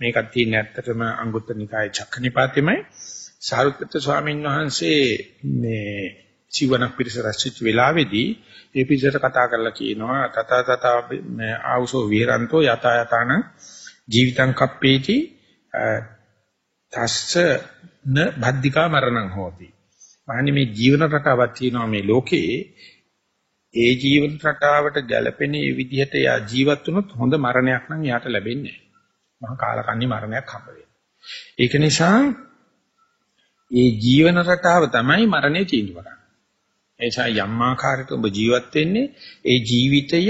මේකක් තියෙන ඇත්තටම අංගුත්තර නිකායේ චක්කනිපාතෙමයි සාරුත්ත ස්වාමීන් වහන්සේ මේ සිවණක් පිරිස රැස්වෙච්ච වෙලාවේදී ඒ පිරිසට කතා කරලා කියනවා තත තත ආවුසෝ විහරන්තෝ යත යතන ජීවිතං කප්පේති තස්ස න බද්ධිකා මරණං හෝති. මහනි මේ ජීවන රටාවක් තියෙනවා මේ ලෝකේ ඒ ජීවන රටාවට ගැළපෙන මේ විදිහට යා ජීවත් වුණොත් හොඳ මරණයක් නම් යාට ලැබෙන්නේ නැහැ. මහා කාලකන්ණි මරණයක් හම්බ ඒක නිසා ඒ ජීවන රටාව තමයි මරණය තීන්දුව කරන්නේ. ඒ නිසා යම් ආකාරයක ඔබ ජීවත් වෙන්නේ ඒ ජීවිතය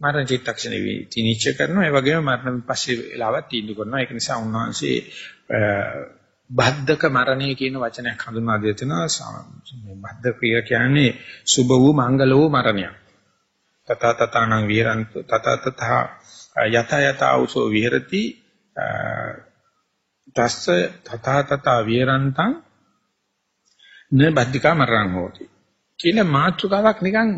මරණ චිත්තක්ෂණේ විනිශ්චය කරනවා. ඒ වගේම මරණ පස්සේ වෙලාවක් තීන්දුව කරනවා. ඒක නිසා උන්වහන්සේ බද්ධක මරණය කියන වචනයක් හඳුන්වා දෙනවා. මේ බද්ධ ක්‍රියා කියන්නේ සුභ වූ මංගල වූ මරණයක්. තත තතනං විහරන්ත තත තත යත යත උසෝ විහෙරති තස්ස තත තත විහරන්තං න බද්ධිකා මරණං හෝති. කියලා මාත්‍රකාවක් නිකන්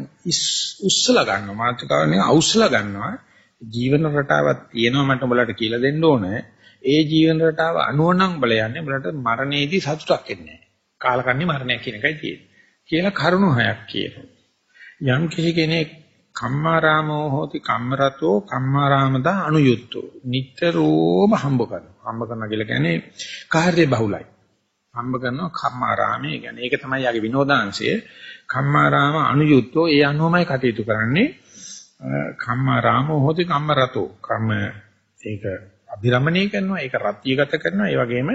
උස්සලා ගන්නවා. මාත්‍රකාව නිකන් අවුස්සලා ගන්නවා. ජීවන රටාවක් තියෙනවා මට උඹලට කියලා දෙන්න ඕනේ. ඒ ජීවන රටාව අනුව නම් බල යන්නේ උඹලට මරණයේදී සතුටක් එන්නේ නැහැ. කාලකන්ණි මරණයක් කියන එකයි තියෙන්නේ. කියලා කරුණු හයක් කියනවා. යම් කිසි කෙනෙක් කම්මාරාමෝ හෝති කම්මරතෝ කම්මාරාමදා අනුයුක්තෝ නිට්ටරෝම හම්බ කරනවා. හම්බ කරනවා කියලා කියන්නේ කාර්ය බහුලයි. හම්බ කරනවා කම්මාරාමේ කියන්නේ ඒක තමයි යාගේ විනෝදාංශය. කම්මාරාම අනුයුක්තෝ ඒ අනුවමයි කටයුතු කරන්නේ. කම්මාරාමෝ හොති කම්මරතෝ කම්ම ඒක අභිරමණය කරනවා ඒක රත්‍යගත කරනවා ඒ වගේම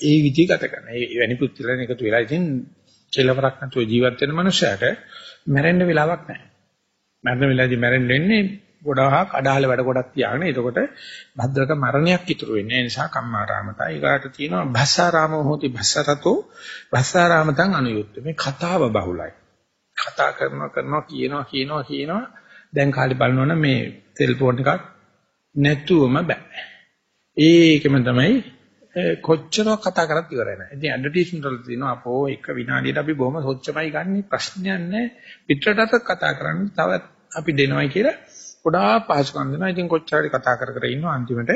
ඒ විදි ගත කරනවා. ඒ වැනි පුත්‍රයන් එකතු වෙලා ඉතින් කෙලවරක් නැතුව ජීවත් වෙන මනුස්සයට මැරෙන්න වෙලාවක් නැහැ. මැරෙන වෙලාවේදී මැරෙන්න වෙන්නේ ගොඩාක් අඩහල වැඩ ගොඩක් තියාගෙන. එතකොට භද්‍රක මරණයක් ඉතුරු වෙන්නේ. ඒ නිසා කම්මාරාමතා ඊගාට තියෙනවා භස්සාරාමෝ හෝති භස්සරතෝ. භස්සාරාමතං අනුයුක්ත මේ කතාව බහුලයි. කතා කරනවා කරනවා කියනවා කියනවා කියනවා. දැන් කාලේ බලනවනම් මේ සෙල්ෆෝන් එකක් නැතුවම බෑ. ඒකම තමයි කොච්චර කතා කරත් ඉවරයි නෑ ඉතින් ඇඩ්වර්ටයිස්මන්ට් වල තියෙනවා අපෝ එක විනාඩියට අපි බොහොම සොච්චමයි ගන්න ප්‍රශ්නයක් නෑ පිටරටත් කතා කරන්න තවත් අපි දෙනවයි කියලා ගොඩාක් පහසුකම් දෙනවා. ඉතින් කොච්චර හරි කතා කර කර ඉන්නවා අන්තිමට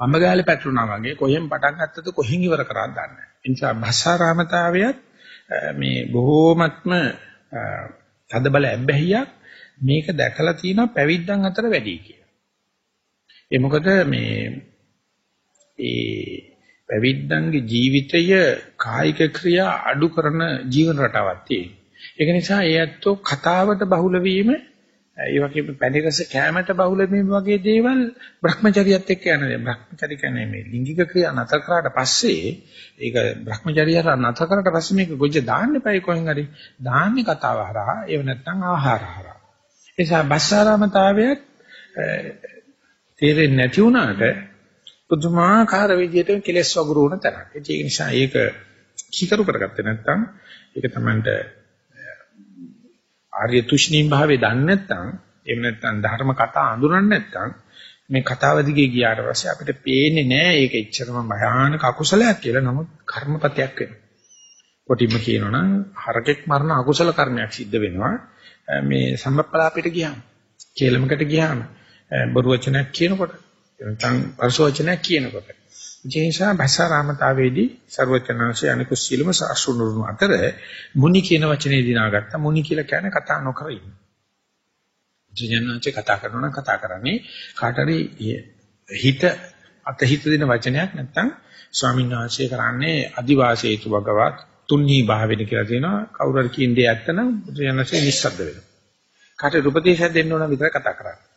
අඹගාලේ පැටරුණා වගේ කොහෙන් පටන් ගත්තද කොහෙන් ඉවර කරාද දන්නේ නැහැ. ඒ නිසා භාෂාරාමතාවයත් මේ බොහෝමත්ම තදබල ඇබ්බැහියක් මේක දැකලා තියෙනවා පැවිද්දන් අතර වැඩි කියලා. ඒ මොකද මේ ඒ පැවිද්දන්ගේ ජීවිතය කායික ක්‍රියා අඩු කරන ජීවන රටාවක් තියෙනවා. ඒක නිසා ඒ ඇත්තෝ කතාවට බහුල වීම ඒ වගේම පැණි රස කැමැට බහුල මේ වගේ දේවල් Brahmacharyaත් එක්ක යන දේ. Brahmacharya කියන්නේ මේ ලිංගික ක්‍රියා නතර කරාට පස්සේ ඒක Brahmacharya නතර කරාට පස්සේ මේක ගොජ දාන්න එපා කොහෙන් හරි. දාන්නේ කතාව හරහා, ඒව නැත්නම් ආහාර හරහා. ඒ නිසා බස්සාරාමතාවයත් තේරෙන්නේ නැති වුණාට පුදුමාකාර විදිහට කෙලස් වගුරුවන තරක්. ඒක නිසා ඒක කීකරු කරගත්තේ නැත්නම් ඒක Tamanට ආර්ය තුෂ්ණීම් භාවයේ දන්නේ නැත්නම් එහෙම නැත්නම් ධර්ම කතා අඳුරන්නේ නැත්නම් මේ කතාව දිගේ ගියාට පස්සේ අපිට පේන්නේ නෑ ඒක එච්චරම භයානක අකුසලයක් කියලා. නමුත් කර්මපතයක් වෙනවා. කොටිම කියනවනම් හරකෙක් මරණ අකුසල කර්මයක් සිද්ධ වෙනවා. මේ සම්පප්පලාපෙට ගියාම, කේලමකට ගියාම, බොරු වචනයක් කියනකොට, නැත්නම් පරස වචනයක් කියනකොට ජේෂා භසාරාමතාවේදී ਸਰවචනාංශය අනිකුත් සීලම සාසුනුරුණු අතර මුනි කියන වචනේ දිනාගත්තා. මුනි කියලා කියන්නේ කතා නොකර ඉන්න. ජනනාංශය කතා කරනවා නම් කතා කරන්නේ කාට හරි හිත අතහිත දෙන වචනයක් නැත්නම් ස්වාමීන් වහන්සේ කරන්නේ අදිවාසීතු භගවත් තුන්හි භාවෙන කියලා තියෙනවා. කවුරු හරි කියන දේ ඇත්තනම් ජනනාංශය නිස්සද්ද වෙනවා. කාට උපදේශයක් දෙන්න ඕන විතර කතා කරන්නේ.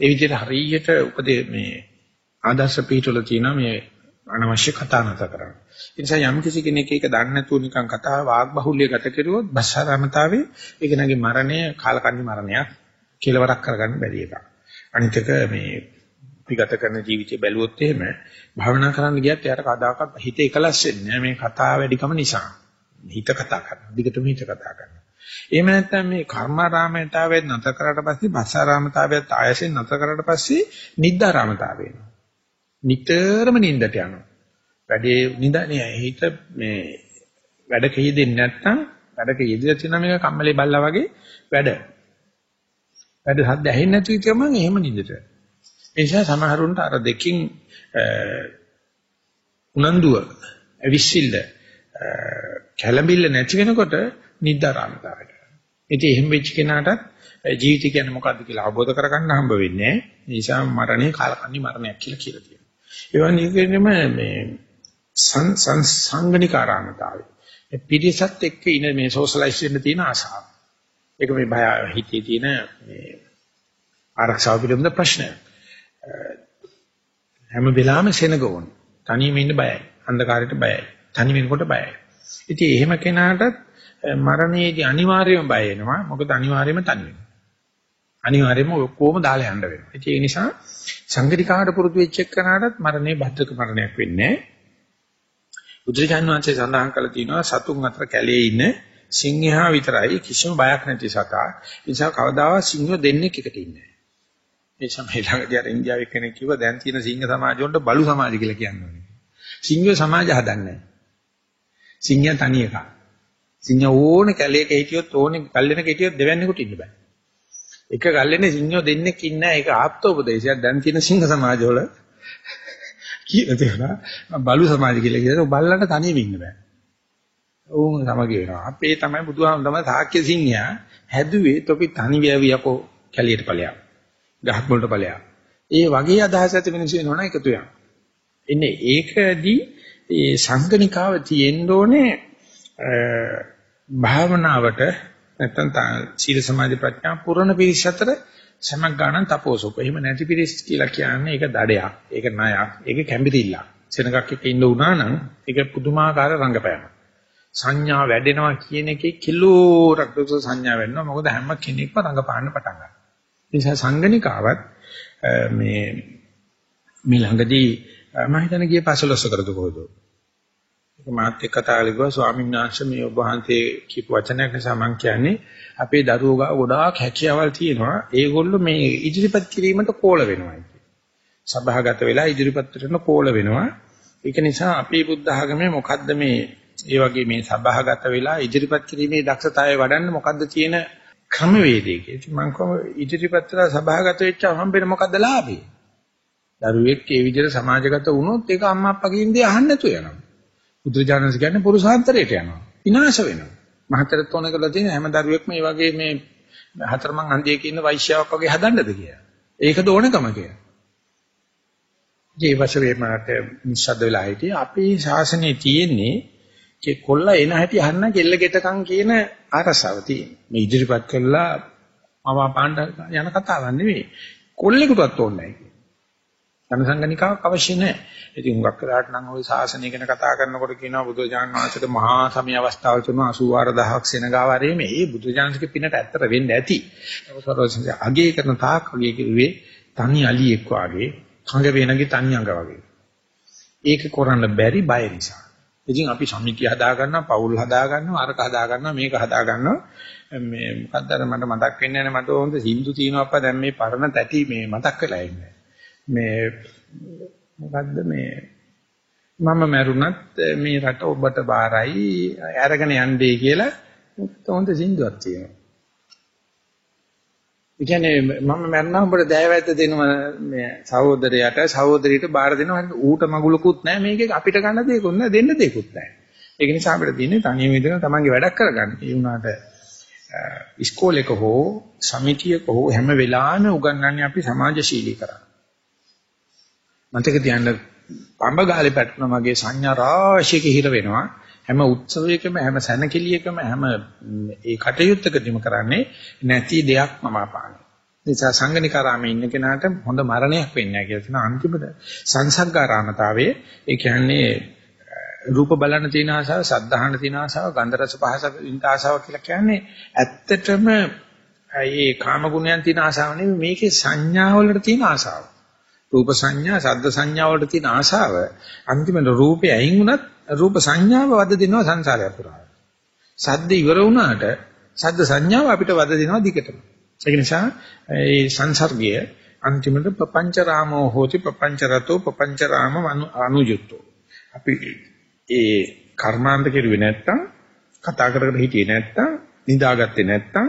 ඒ විදිහට හරියට උපදේ මේ ආදර්ශ පිටවල තියෙනවා මේ අනවශ්‍ය කතා නැතර කරන්න. ඒ නිසා යම් කිසි කෙනෙක් ඒක දන්නේ නැතුව නිකන් කතාව වාග් බහුල්‍ය ගත කෙරුවොත් බස්සාරමතාවේ ඒක නගේ මරණය කාලකන්ණි මරණයක් කෙලවරක් කරගන්න බැරි එකක්. අනිත් එක මේ පිගත කරන ජීවිතය බැලුවොත් එහෙම භවනා කරන්න ගියත් එයාට කදාකත් හිත එකලස් වෙන්නේ මේ කතාව වැඩිකම නිසා. හිත කතා කරනවා. දිගටම හිත කතා කරනවා. එහෙම නැත්නම් මේ කර්මාරාමතාවයෙන් නැතර කරාට පස්සේ බස්සාරාමතාවයත් ආයසෙන් නැතර කරාට පස්සේ නිද්දාරාමතාවය වෙනවා. නිතරම නිින්දට යනවා. වැඩේ නිදන්නේ හිත මේ වැඩක යෙදෙන්නේ නැත්නම් වැඩක යෙදලා තියෙන මේක කම්මලේ බල්ලා වගේ වැඩ. වැඩ හද්ද ඇහෙන්නේ නැති ගමන් එහෙම නිින්දට. ඒ නිසා සමහරුන්ට අර දෙකින් උනන්දුව අවිසිල්ල කැළඹිල්ල නැති වෙනකොට නිද්දාරාමතාවයට. ඉතින් එහෙම වෙච්ච කෙනාටත් ජීවිතය කියන්නේ මොකද්ද කියලා අවබෝධ කරගන්න හම්බ වෙන්නේ නැහැ. ඒ නිසා මරණය කාලකන්ණි මරණයක් කියලා කියලා තියෙනවා. ඒ වගේම මේ සංගණිකාරාමතාවය. පිරිසත් එක්ක ඉන මේ සෝෂලයිස් වෙන්න තියෙන ආසාව. ඒක මේ බය හිතේ තියෙන මේ ආරක්ෂාව පිළිබඳ ප්‍රශ්නයක්. හැම වෙලාවෙම සෙනග ඕන. තනියම ඉන්න බයයි. අන්ධකාරයට බයයි. තනි වෙනකොට බයයි. ඉතින් එහෙම කෙනාටත් මරණයේදී අනිවාර්යයෙන්ම බය වෙනවා. මොකද අනිවාර්යයෙන්ම තනි වෙනවා. අනිවාර්යයෙන්ම ඔක්කොම දාලා යන්න වෙනවා. ඉතින් ඒ නිසා සංගතිකාට පුරුදු වෙච්ච එක්කනටත් මරණය භද්‍රක මරණයක් වෙන්නේ නැහැ. බුදුරජාන් වහන්සේ සඳහන් කළ තියෙනවා සතුන් අතර කැලේ ඉන්න සිංහයා විතරයි කිසිම බයක් නැති සතා. ඒ නිසා කවදාවත් සිංහයෝ දෙන්නෙක් එකට ඉන්නේ නැහැ. මේ සමහර ළඟදී අර ඉන්දියාවේ කෙනෙක් කිව්වා දැන් තියෙන සිංහ සමාජ වලට බලු සමාජ කියලා කියන්නේ. සිංහයෝ සමාජ හදන්නේ නැහැ. සිංහයා තනි එකක්. සිංහ ඕනේ කැලේක හිටියොත් ඕනේ කල්ලෙනක හිටියොත් දෙවන්නේකට ඉන්න බෑ. එක කල්ලෙනේ සිංහයෝ දෙන්නෙක් ඉන්නේ නැහැ. ඒක ආප්තෝපදේශයක්. දැන් තියෙන සිංහ සමාජවල කියලා තියෙනවා බලු සමාජ කියලා කියනවා බල්ලන්ට තනියම ඉන්න බෑ. ඕන් සමග වෙනවා. අපේ තමයි බුදුහාම තමයි සාක්‍ය සිංහයා හැදුවේ තොපි තනි වේවියකෝ කැලියට ඵලයක්. ගහක් වලට ඵලයක්. ඒ වගේ අදහස් ඇති මිනිස්සු වෙනවනම් එකතු වෙනවා. ඉන්නේ ඒකදී ඒ සංගණිකාව තියෙන්න ඕනේ භාවනාවට නැත්තම් සීල සමාධි ප්‍රඥා පුරණ පිරිස අතර සමක් ගන්න තපෝසොප. එහෙම නැති පිරිස් කියලා කියන්නේ ඒක දඩයක්, ඒක ණයක්, ඒක කැම්බිරිල්ලක්. සෙනගක් එක්ක ඉන්න උනා නම් ඒක පුදුමාකාර රංගපෑමක්. සංඥා වැඩෙනවා කියන එකේ කිලෝරක් දුස සංඥා වෙනවා. මොකද හැම කෙනෙක්ම රංගපාන්න පටන් ගන්නවා. ඒ නිසා සංගණිකාවත් මේ මේ ළඟදී මම හිතන්නේ ගිය 15 කරද කොහොද? මාත් එක්ක කතා කරලා ස්වාමීන් වහන්සේ මේ ඔබ වහන්සේ කියපු වචනයක් නිසා මම කියන්නේ අපේ දරුවෝ ගා ගොඩාක් හැකියාවල් තියෙනවා. ඒගොල්ලෝ මේ ඉදිරිපත් කිරීමට කෝල වෙනවා සභාගත වෙලා ඉදිරිපත් කරන කෝල වෙනවා. ඒක නිසා අපේ බුද්ධ ආගමේ මොකද්ද මේ ඒ වගේ මේ සභාගත වෙලා ඉදිරිපත් කිරීමේ දක්ෂතාවය වඩන්න මොකද්ද තියෙන ක්‍රමවේදය කියලා. මම කොහොම ඉදිරිපත් කරලා සභාගත වෙච්චා හම්බෙන මොකද්ද ලාභේ? දරුවෙක් ඒ විදිහට සමාජගත වුණොත් ඒක අම්මා අප්පා කියන දේ අහන්න නැතුව යනවා. බුදුජානක කියන්නේ පුරුෂාන්තරයට යනවා. විනාශ වෙනවා. මහතරත් ඕන කරලා තියෙන හැම දරුවෙක්ම මේ වගේ මේ හතරමං හන්දියක ඉන්න වෛශ්‍යාවක් වගේ හදන්නද කියලා. ඒකද ඕනකම කියලා. ඒ වශයෙන් මට නිශ්ශබ්ද වෙලා හිටියේ අපේ ශාසනයේ තියෙන්නේ ඒ කොල්ල එන හැටි අහන්න කෙල්ල ගෙටකම් කියන අරසාව තියෙන. මේ ඉදිරිපත් කළා මම පාණ්ඩ යන කතාවක් නෙවෙයි. කොල්ලෙකුටවත් ඕනේ නැහැ. ජනසංගනිකාවක් අවශ්‍ය නැහැ. ඉතින් හුඟක් වෙලාවට නම් ওই ශාසනය ගැන කතා කරනකොට කියනවා බුදුරජාණන් වහන්සේට මහා සමය අවස්ථාවල් තුන 84000ක් සෙනගාවාරයේ මේ බුදුරජාණන්ගේ පිනට ඇත්තට වෙන්න ඇති. සරෝජන්ගේ අගේ කරන තාක් අගේ කිව්වේ තනි අලියෙක් වාගේ, කඟ වේනගේ තනි අඟ වගේ. ඒක කරන්න බැරි බය නිසා. ඉතින් අපි සමිතිය හදා ගන්නවා, පවුල් හදා ගන්නවා, අරක හදා ගන්නවා, මේක හදා ගන්නවා. මේ මොකද්ද අර මට මතක් වෙන්නේ නැහැ මට හොඳ සින්දු තියෙනවා අප්පා දැන් මේ පරණ තැටි මේ මතක් වෙලා ඉන්නේ. මේ මොකද්ද මේ මම මැරුණත් eh, මේ රට ඔබට බාරයි අරගෙන යන්නේ කියලා හොඳ සින්දුවක් තියෙනවා. ඒ කියන්නේ මම මැරුණා ඔබට දෑවැද්ද දෙනවා මේ සහෝදරයාට සහෝදරියට බාර දෙනවා ඌට මගුලකුත් නැහැ මේකේ අපිට ගන්න දෙයක්වත් නැහැ දෙන්න දෙයක්වත් නැහැ. ඒක නිසා අපිට තියෙන්නේ තනියම ඉඳලා තමන්ගේ වැඩක් කරගන්න. ඒ වුණාට eh, ඉස්කෝලේක හෝ සමිතියක හෝ හැම වෙලාවෙම උගන්වන්නේ අපි සමාජශීලී කරා. මතක තියාගන්න පඹ ගාලේ පැටුණා වගේ සංඥා රාශියක හිර වෙනවා. හැම උත්සවයකම හැම සැනකෙලියකම හැම ඒ කටයුත්තකදීම කරන්නේ නැති දෙයක් මම අපාන. නිසා සංගනිකාරාමේ ඉන්න කෙනාට හොඳ මරණයක් වෙන්නේ නැහැ කියලා තියෙන අන්තිමට සංසග්ගාරාමතාවයේ ඒ කියන්නේ රූප බලන්න තියෙන ආසාව, සද්ධාහන තියෙන ආසාව, ගන්ධ රස පහස විඳ ආසාව කියලා කියන්නේ ඇත්තටම මේ කාම ගුණයන් තියෙන ආසාව නෙමෙයි මේකේ සංඥා වලට තියෙන ආසාව. රූප සංඥා, ශබ්ද සංඥා වලට තියෙන ආශාව අන්තිමට රූපේ ඇයින් වුණත් රූප සංඥාව වද දෙනවා සංසාරය පුරා. සද්ද ඉවර වුණාට සද්ද සංඥාව අපිට වද දෙනවා දිගටම. ඒ නිසා මේ සංසර්ගය අන්තිමට පపంచ රාමෝ හෝති පపంచ රතෝ පపంచ රාම අනුයුක්තෝ. අපි ඒ කර්මාන්ත කෙරුවේ නැත්තම් කතා කරකට හිටියේ නැත්තම් නිදාගත්තේ නැත්තම්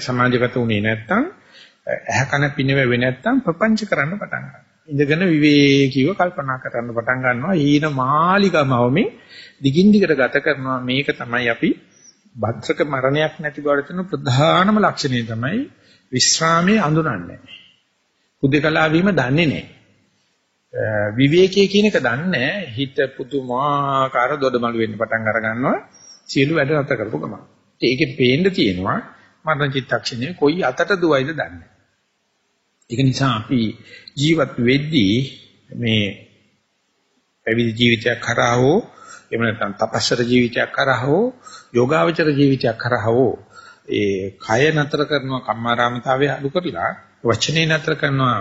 සමාජගත වුණේ නැත්තම් ඇහැ කන පිනවෙන්නේ නැත්තම් ප්‍රපංච කරන්න පටන් ගන්නවා. ඉඳගෙන විවේකීව කල්පනා කරන්න පටන් ගන්නවා. ඊන මාලිගමවමින් දිගින් දිගට ගත කරනවා. මේක තමයි අපි භද්‍රක මරණයක් නැති බවට තියෙන ප්‍රධානම ලක්ෂණය තමයි විස්රාමයේ අඳුරන්නේ. උදේකලා වීම දන්නේ නැහැ. විවේකයේ කියන එක දන්නේ හිත පුදුමාකාර දොඩමළු වෙන්න පටන් අර ගන්නවා. සියලු වැඩ නැත කරපු ගමන්. ඒකේ පේන්න තියෙනවා මරණ චිත්තක්ෂණය කොයි අතට දුවයිද දන්නේ. ඒක නිසා අපි ජීවත් වෙද්දී මේ පැවිදි ජීවිතයක් කරා හෝ එහෙම නැත්නම් තපස්සර ජීවිතයක් කරා හෝ යෝගාවචර ජීවිතයක් කරා හෝ ඒ කය නතර කරනවා කම්මාරාමතාවය අඩු කරලා වචනේ නතර කරනවා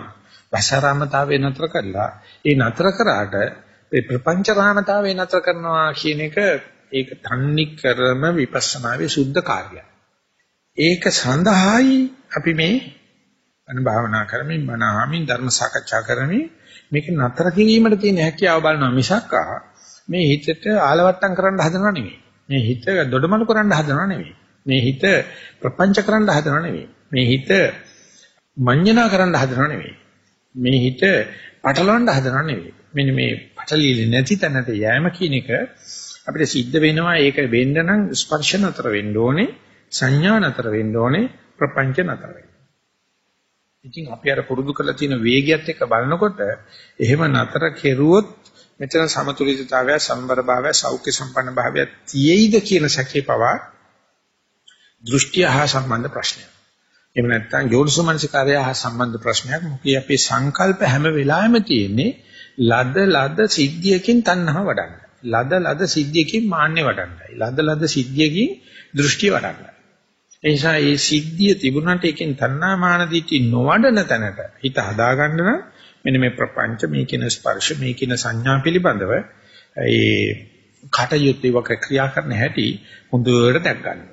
වසාරාමතාවය නතර කරලා ඒ නතර කරාට ඒ ප්‍රපංචරාමතාවය නතර කරනවා කියන එක ඒක තන්නි කරම විපස්සනාවේ සුද්ධ කාර්යයක්. ඒක සඳහායි අපි මේ අන භාවනා කරමින් මනහමින් ධර්ම සාකච්ඡා කරමින් මේක නතර කිරීමට තියෙන හැකියාව බලනවා මිසක් මේ හිතට ආලවට්ටම් කරන්න හදනව නෙවෙයි. මේ හිත දොඩමලු කරන්න හදනව නෙවෙයි. මේ හිත ප්‍රපංච කරන්න හදනව නෙවෙයි. මේ හිත මඤ්ඤණා කරන්න හදනව නෙවෙයි. මේ හිත පටලවන්න හදනව නෙවෙයි. මෙන්න මේ පටලීලේ නැති තැනට යෑම කියන එක අපිට සිද්ධ වෙනවා ඒක වෙන්න නම් ස්පර්ශ නතර වෙන්න ඕනේ සංඥා නතර වෙන්න ඕනේ ප්‍රපංච නතර වෙන්න. ඉතින් අපි අර පුරුදු කරලා තියෙන වේගයත් එක්ක බලනකොට එහෙම නතර කෙරුවොත් මෙතන සමතුලිතතාවය සම්බර භාවය සෞඛ්‍ය සම්පන්න භාවය තියෙයිද කියන සැකේ පවා දෘෂ්ටිය හා සම්බන්ධ ප්‍රශ්නයක්. එහෙම නැත්නම් යෝනිසෝමනසිකාරය හා සම්බන්ධ ප්‍රශ්නයක්. මොකද අපේ සංකල්ප හැම වෙලාවෙම තියෙන්නේ ලද ලද සිද්ධියකින් තණ්හාව වඩන්න. ලද ලද සිද්ධියකින් මාන්නේ වඩන්නයි. ලද ලද සිද්ධියකින් දෘෂ්ටිය වඩන්නයි. ඒ නිසා මේ සිද්ධිය තිබුණාට ඒකෙන් තණ්හා මාන දිටි නොවඩන තැනට හිත හදාගන්න නම් මෙන්න මේ ප්‍රපංච මේ කියන ස්පර්ශ මේ කියන සංඥා පිළිබඳව ඒ කටයුත්තේ වක ක්‍රියා කරන හැටි හොඳට දැක් ගන්නවා.